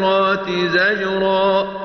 الخيرات زجرا